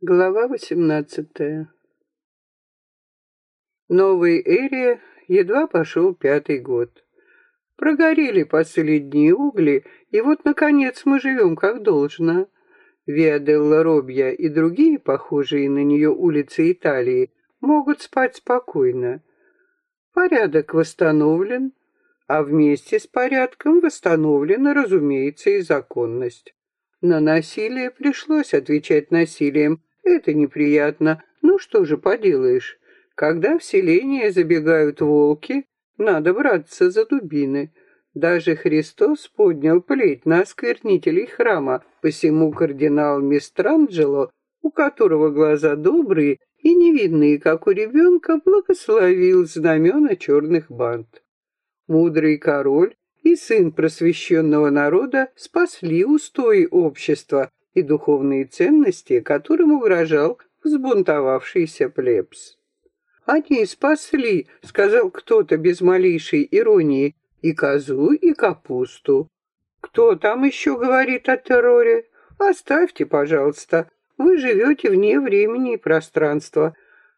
Глава восемнадцатая. Новой эре едва пошел пятый год. Прогорели последние угли, и вот, наконец, мы живем как должно. Виаделла Робья и другие, похожие на нее улицы Италии, могут спать спокойно. Порядок восстановлен, а вместе с порядком восстановлена, разумеется, и законность. На насилие пришлось отвечать насилием, это неприятно. Ну что же поделаешь. Когда в селение забегают волки, надо браться за дубины. Даже Христос поднял плеть на осквернителей храма, посему кардинал Мистранджело, у которого глаза добрые и невидные, как у ребенка, благословил знамена черных банд. Мудрый король и сын просвещенного народа спасли устои общества, и духовные ценности, которым угрожал взбунтовавшийся плебс. «Они спасли», — сказал кто-то без малейшей иронии, «и козу, и капусту». «Кто там еще говорит о терроре? Оставьте, пожалуйста. Вы живете вне времени и пространства,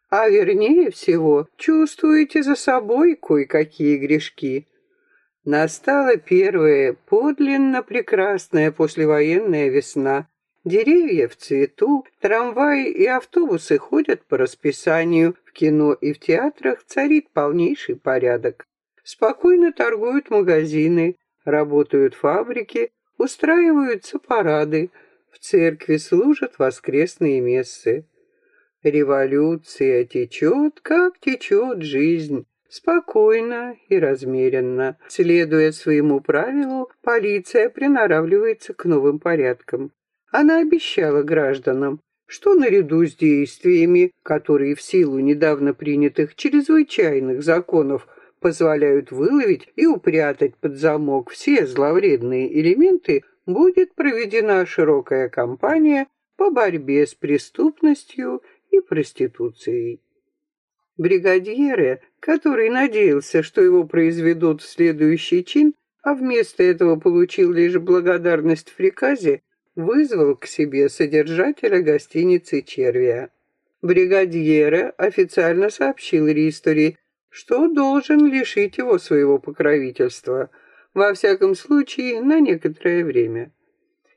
а вернее всего чувствуете за собой кое-какие грешки». Настала первая, подлинно прекрасная послевоенная весна, Деревья в цвету, трамваи и автобусы ходят по расписанию, в кино и в театрах царит полнейший порядок. Спокойно торгуют магазины, работают фабрики, устраиваются парады, в церкви служат воскресные мессы. Революция течет, как течет жизнь, спокойно и размеренно. Следуя своему правилу, полиция приноравливается к новым порядкам. Она обещала гражданам, что наряду с действиями, которые в силу недавно принятых чрезвычайных законов позволяют выловить и упрятать под замок все зловредные элементы, будет проведена широкая кампания по борьбе с преступностью и проституцией. Бригадьеры, который надеялся, что его произведут в следующий чин, а вместо этого получил лишь благодарность в приказе, вызвал к себе содержателя гостиницы «Червия». Бригадьера официально сообщил Ристори, что должен лишить его своего покровительства, во всяком случае, на некоторое время.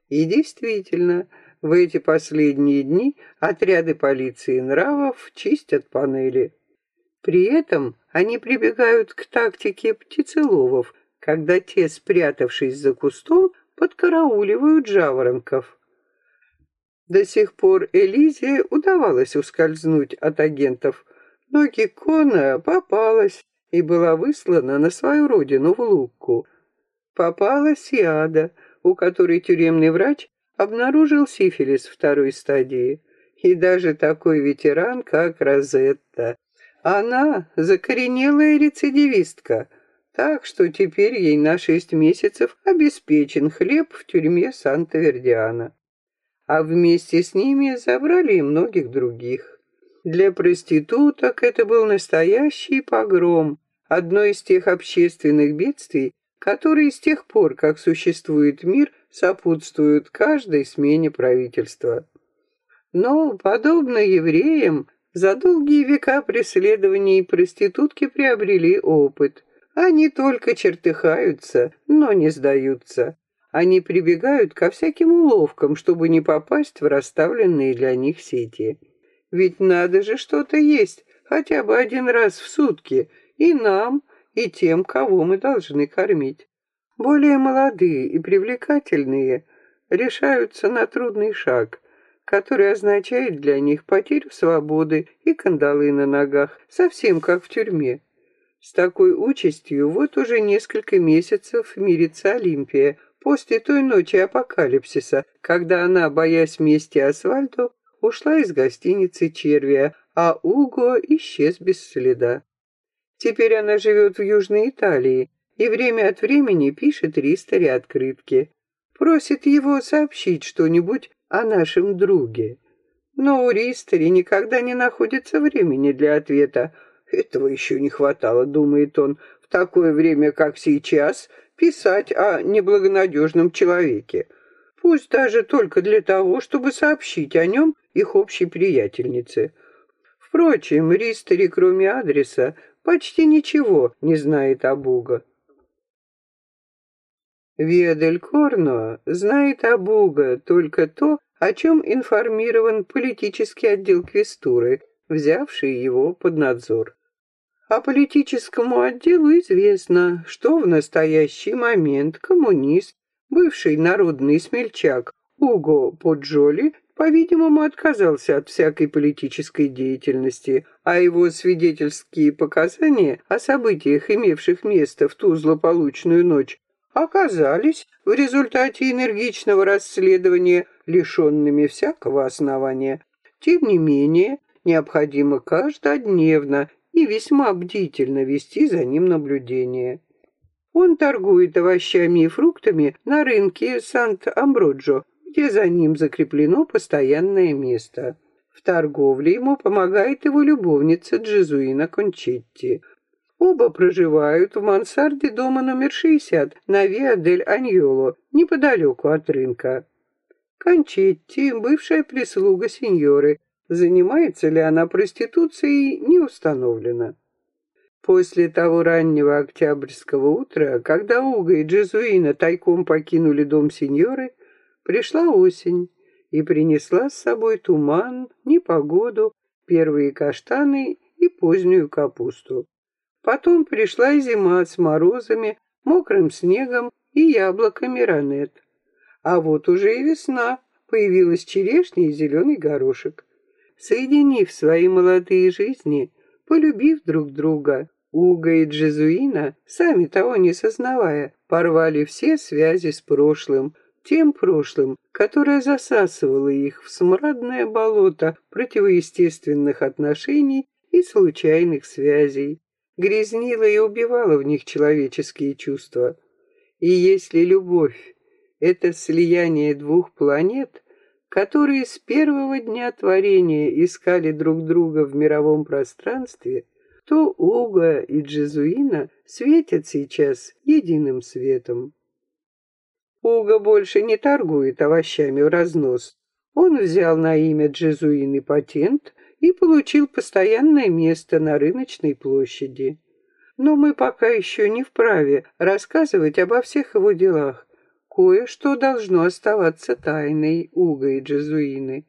И действительно, в эти последние дни отряды полиции нравов чистят панели. При этом они прибегают к тактике птицеловов, когда те, спрятавшись за кустом, подкарауливают жаворонков. До сих пор Элизе удавалось ускользнуть от агентов, но Геккона попалась и была выслана на свою родину в Лукку. Попалась и Ада, у которой тюремный врач обнаружил сифилис второй стадии. И даже такой ветеран, как Розетта. Она закоренелая рецидивистка — так что теперь ей на шесть месяцев обеспечен хлеб в тюрьме Санта-Вердиана. А вместе с ними забрали и многих других. Для проституток это был настоящий погром, одно из тех общественных бедствий, которые с тех пор, как существует мир, сопутствуют каждой смене правительства. Но, подобно евреям, за долгие века преследований проститутки приобрели опыт – они только чертыхаются, но не сдаются. Они прибегают ко всяким уловкам, чтобы не попасть в расставленные для них сети. Ведь надо же что-то есть, хотя бы один раз в сутки, и нам, и тем, кого мы должны кормить. Более молодые и привлекательные решаются на трудный шаг, который означает для них потерю свободы и кандалы на ногах, совсем как в тюрьме. С такой участью вот уже несколько месяцев мирится Олимпия, после той ночи апокалипсиса, когда она, боясь мести Асфальту, ушла из гостиницы Червия, а Уго исчез без следа. Теперь она живет в Южной Италии и время от времени пишет Ристоре открытки. Просит его сообщить что-нибудь о нашем друге. Но у Ристори никогда не находится времени для ответа, этого еще не хватало, думает он, в такое время, как сейчас, писать о неблагонадежном человеке. Пусть даже только для того, чтобы сообщить о нем их общей приятельнице. Впрочем, Ристери, кроме адреса, почти ничего не знает об Уго. Виадель Корно знает об Уго только то, о чем информирован политический отдел Квестуры, взявший его под надзор. А политическому отделу известно, что в настоящий момент коммунист, бывший народный смельчак Уго Поджоли, по-видимому, отказался от всякой политической деятельности, а его свидетельские показания о событиях, имевших место в ту злополучную ночь, оказались в результате энергичного расследования лишенными всякого основания. Тем не менее, необходимо каждодневно и весьма бдительно вести за ним наблюдение. Он торгует овощами и фруктами на рынке Сант-Амброджо, где за ним закреплено постоянное место. В торговле ему помогает его любовница Джезуина Кончетти. Оба проживают в мансарде дома номер 60 на Виа-дель-Аньоло, неподалеку от рынка. Кончетти, бывшая прислуга сеньоры, занимается ли она проституцией, не установлено. После того раннего октябрьского утра, когда Уга и Джезуина тайком покинули дом сеньоры, Пришла осень и принесла с собой туман, непогоду, первые каштаны и позднюю капусту. Потом пришла зима с морозами, мокрым снегом и яблоками ранет. А вот уже и весна, появилась черешня и зеленый горошек. Соединив свои молодые жизни, полюбив друг друга, Уга и Джезуина, сами того не сознавая, порвали все связи с прошлым, тем прошлым, которое засасывало их в смрадное болото противоестественных отношений и случайных связей, грязнило и убивало в них человеческие чувства. И если любовь — это слияние двух планет, которые с первого дня творения искали друг друга в мировом пространстве, то Уга и Джезуина светят сейчас единым светом. Уго больше не торгует овощами в разнос. Он взял на имя Джезуины патент и получил постоянное место на рыночной площади. Но мы пока еще не вправе рассказывать обо всех его делах. Кое-что должно оставаться тайной Уга и Джезуины.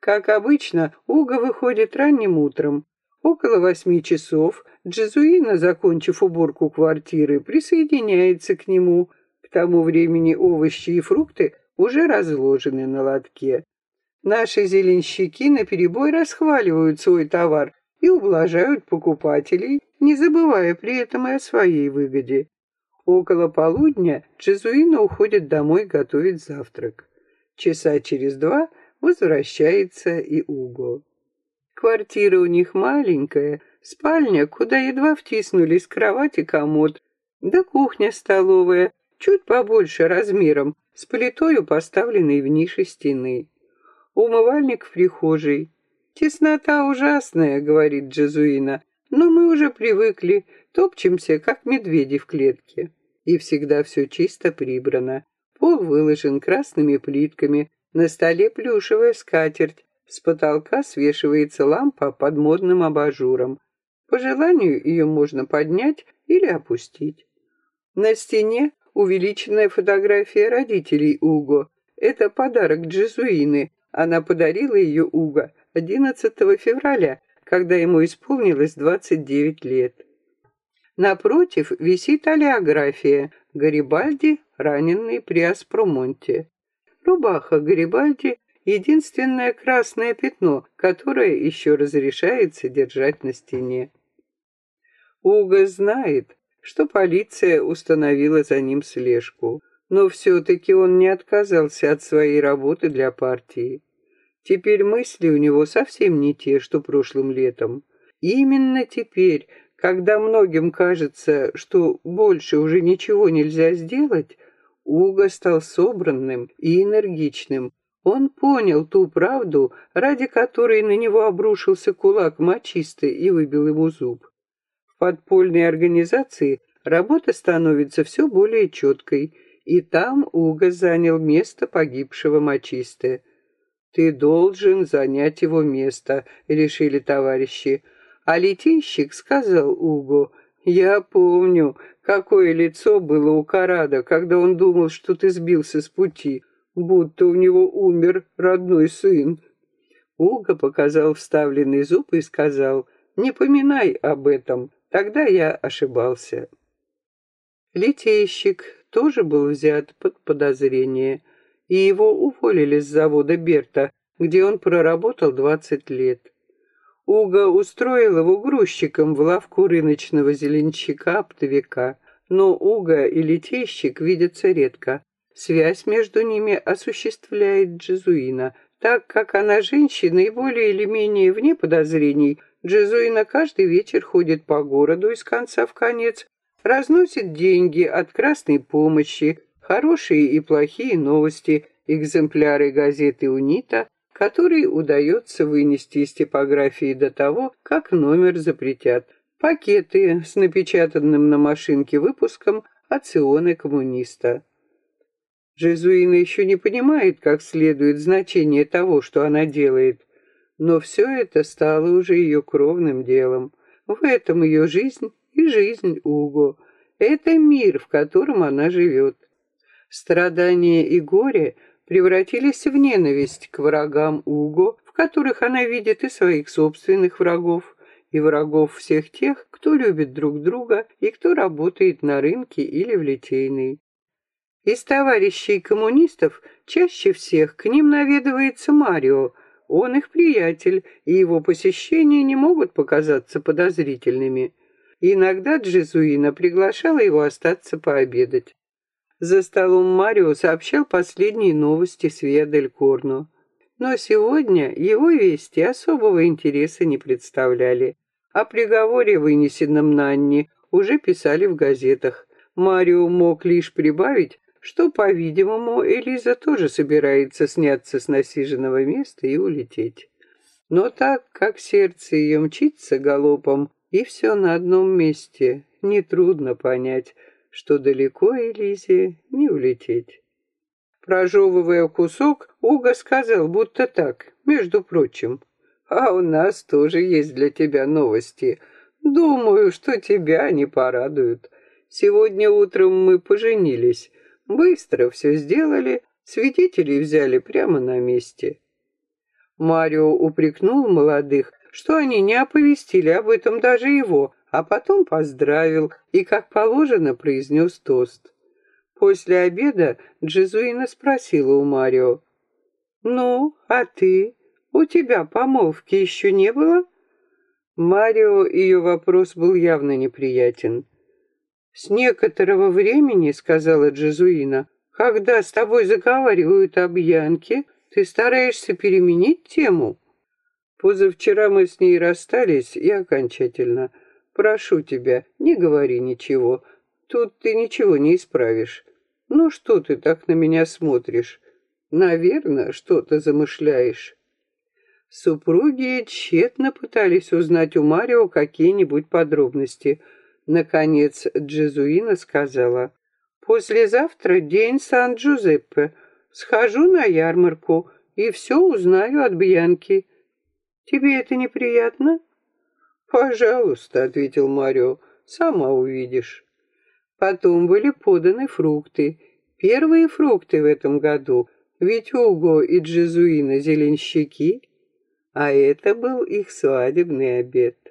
Как обычно, Уга выходит ранним утром. Около восьми часов Джезуина, закончив уборку квартиры, присоединяется к нему – к тому времени овощи и фрукты уже разложены на лотке. Наши зеленщики наперебой расхваливают свой товар и ублажают покупателей, не забывая при этом и о своей выгоде. Около полудня Джезуина уходит домой готовить завтрак. Часа через два возвращается и Уго. Квартира у них маленькая, спальня, куда едва втиснулись кровать и комод, да кухня-столовая, чуть побольше размером, с плитою, поставленной в нише стены. Умывальник в прихожей. «Теснота ужасная», — говорит Джезуина, «но мы уже привыкли, топчемся, как медведи в клетке». И всегда все чисто прибрано. Пол выложен красными плитками, на столе плюшевая скатерть, с потолка свешивается лампа под модным абажуром. По желанию ее можно поднять или опустить. На стене увеличенная фотография родителей Уго. Это подарок Джезуины. Она подарила ее Уго 11 февраля, когда ему исполнилось 29 лет. Напротив висит олеография Гарибальди, раненый при Аспромонте. Рубаха Гарибальди — единственное красное пятно, которое еще разрешается держать на стене. Уго знает, что полиция установила за ним слежку. Но все-таки он не отказался от своей работы для партии. Теперь мысли у него совсем не те, что прошлым летом. именно теперь, когда многим кажется, что больше уже ничего нельзя сделать, Уго стал собранным и энергичным. Он понял ту правду, ради которой на него обрушился кулак мачисты и выбил ему зуб. В подпольной организации работа становится все более четкой, и там Уго занял место погибшего мачисты. Ты должен занять его место, решили товарищи. А летейщик сказал Уго, я помню, какое лицо было у Карада, когда он думал, что ты сбился с пути, будто у него умер родной сын. Уго показал вставленный зуб и сказал, не поминай об этом, тогда я ошибался. Литейщик тоже был взят под подозрение, и его уволили с завода Берта, где он проработал 20 лет. Уга устроил его грузчиком в лавку рыночного зеленщика-оптовика, но Уга и литейщик видятся редко. Связь между ними осуществляет Джезуина, так как она женщина и более или менее вне подозрений. Джезуина каждый вечер ходит по городу из конца в конец, разносит деньги от красной помощи, хорошие и плохие новости, экземпляры газеты «Унита», которые удается вынести из типографии до того, как номер запретят. Пакеты с напечатанным на машинке выпуском «Ационы коммуниста». Жезуина еще не понимает, как следует значение того, что она делает, но все это стало уже ее кровным делом. В этом ее жизнь и жизнь Уго. Это мир, в котором она живет. Страдания и горе превратились в ненависть к врагам Уго, в которых она видит и своих собственных врагов, и врагов всех тех, кто любит друг друга и кто работает на рынке или в литейной. Из товарищей коммунистов чаще всех к ним наведывается Марио. Он их приятель, и его посещения не могут показаться подозрительными. Иногда Джезуина приглашала его остаться пообедать. За столом Марио сообщал последние новости с Виадель-Корно. Но сегодня его вести особого интереса не представляли. О приговоре, вынесенном Нанни, уже писали в газетах. Марио мог лишь прибавить, что, по-видимому, Элиза тоже собирается сняться с насиженного места и улететь. Но так как сердце ее мчится галопом, и все на одном месте, нетрудно понять, что далеко Элизе не улететь. Прожевывая кусок, Уга сказал, будто так, между прочим. «А у нас тоже есть для тебя новости. Думаю, что тебя не порадуют. Сегодня утром мы поженились. Быстро все сделали, свидетелей взяли прямо на месте». Марио упрекнул молодых, что они не оповестили об этом даже его, а потом поздравил и, как положено, произнес тост. После обеда Джезуина спросила у Марио, «Ну, а ты? У тебя помолвки еще не было?» Марио ее вопрос был явно неприятен. «С некоторого времени, — сказала Джезуина, — когда с тобой заговаривают об Янке, ты стараешься переменить тему. Позавчера мы с ней расстались и окончательно. Прошу тебя, не говори ничего. Тут ты ничего не исправишь. Ну что ты так на меня смотришь? Наверное, что-то замышляешь. Супруги тщетно пытались узнать у Марио какие-нибудь подробности. Наконец Джезуина сказала, «Послезавтра день Сан-Джузеппе. Схожу на ярмарку и все узнаю от Бьянки. Тебе это неприятно?» «Пожалуйста», — ответил Марио, — «сама увидишь». Потом были поданы фрукты. Первые фрукты в этом году, ведь Уго и Джезуина зеленщики, а это был их свадебный обед.